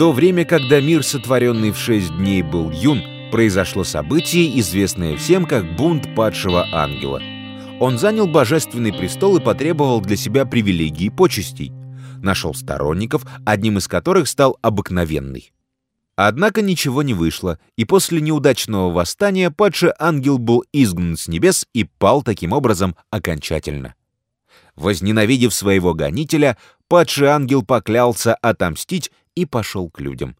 то время, когда мир, сотворенный в шесть дней, был юн, произошло событие, известное всем как бунт падшего ангела. Он занял божественный престол и потребовал для себя привилегий и почестей. Нашел сторонников, одним из которых стал обыкновенный. Однако ничего не вышло, и после неудачного восстания падший ангел был изгнан с небес и пал таким образом окончательно. Возненавидев своего гонителя, падший ангел поклялся отомстить и пошел к людям.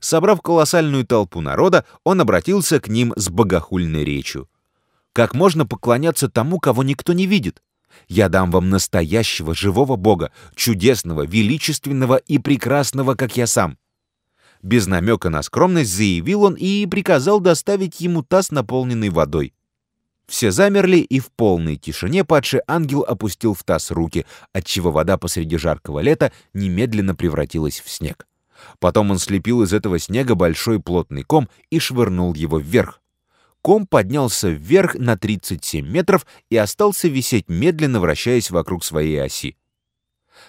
Собрав колоссальную толпу народа, он обратился к ним с богохульной речью. «Как можно поклоняться тому, кого никто не видит? Я дам вам настоящего живого Бога, чудесного, величественного и прекрасного, как я сам без намека на скромность заявил он и приказал доставить ему таз, наполненный водой. Все замерли, и в полной тишине падший ангел опустил в таз руки, отчего вода посреди жаркого лета немедленно превратилась в снег. Потом он слепил из этого снега большой плотный ком и швырнул его вверх. Ком поднялся вверх на 37 метров и остался висеть медленно, вращаясь вокруг своей оси.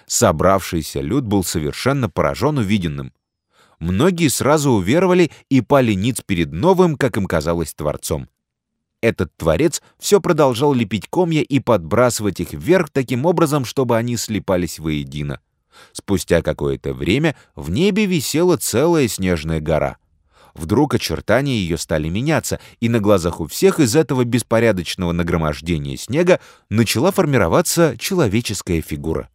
Собравшийся люд был совершенно поражен увиденным многие сразу уверовали и пали ниц перед новым, как им казалось, Творцом. Этот Творец все продолжал лепить комья и подбрасывать их вверх таким образом, чтобы они слипались воедино. Спустя какое-то время в небе висела целая снежная гора. Вдруг очертания ее стали меняться, и на глазах у всех из этого беспорядочного нагромождения снега начала формироваться человеческая фигура.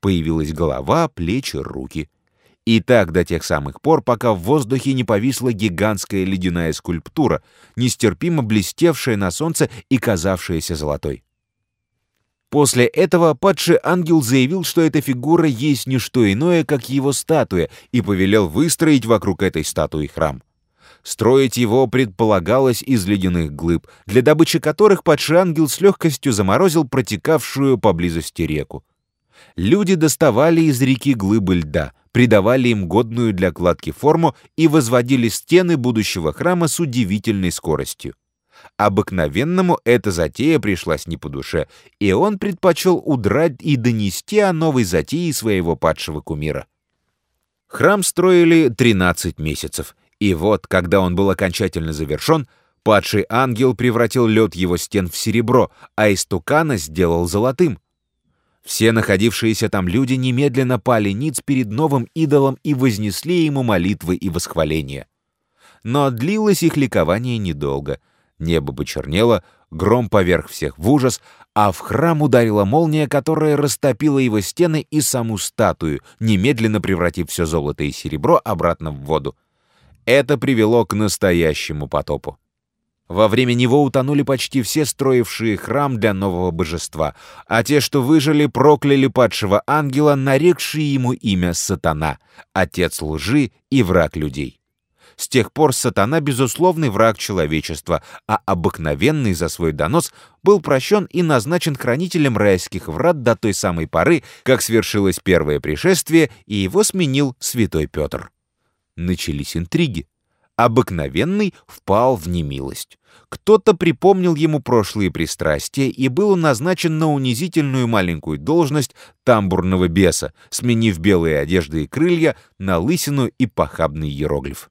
Появилась голова, плечи, руки — и так до тех самых пор, пока в воздухе не повисла гигантская ледяная скульптура, нестерпимо блестевшая на солнце и казавшаяся золотой. После этого падший ангел заявил, что эта фигура есть не что иное, как его статуя, и повелел выстроить вокруг этой статуи храм. Строить его предполагалось из ледяных глыб, для добычи которых падший ангел с легкостью заморозил протекавшую поблизости реку. Люди доставали из реки глыбы льда — придавали им годную для кладки форму и возводили стены будущего храма с удивительной скоростью. Обыкновенному эта затея пришлась не по душе, и он предпочел удрать и донести о новой затее своего падшего кумира. Храм строили 13 месяцев, и вот, когда он был окончательно завершен, падший ангел превратил лед его стен в серебро, а истукана сделал золотым. Все находившиеся там люди немедленно пали ниц перед новым идолом и вознесли ему молитвы и восхваления. Но длилось их ликование недолго. Небо почернело, гром поверх всех в ужас, а в храм ударила молния, которая растопила его стены и саму статую, немедленно превратив все золото и серебро обратно в воду. Это привело к настоящему потопу. Во время него утонули почти все строившие храм для нового божества, а те, что выжили, прокляли падшего ангела, нарекшие ему имя Сатана, отец лжи и враг людей. С тех пор сатана — безусловный враг человечества, а обыкновенный за свой донос был прощен и назначен хранителем райских врат до той самой поры, как свершилось первое пришествие, и его сменил святой Петр. Начались интриги обыкновенный впал в немилость. Кто-то припомнил ему прошлые пристрастия и был назначен на унизительную маленькую должность тамбурного беса, сменив белые одежды и крылья на лысину и похабный иероглиф.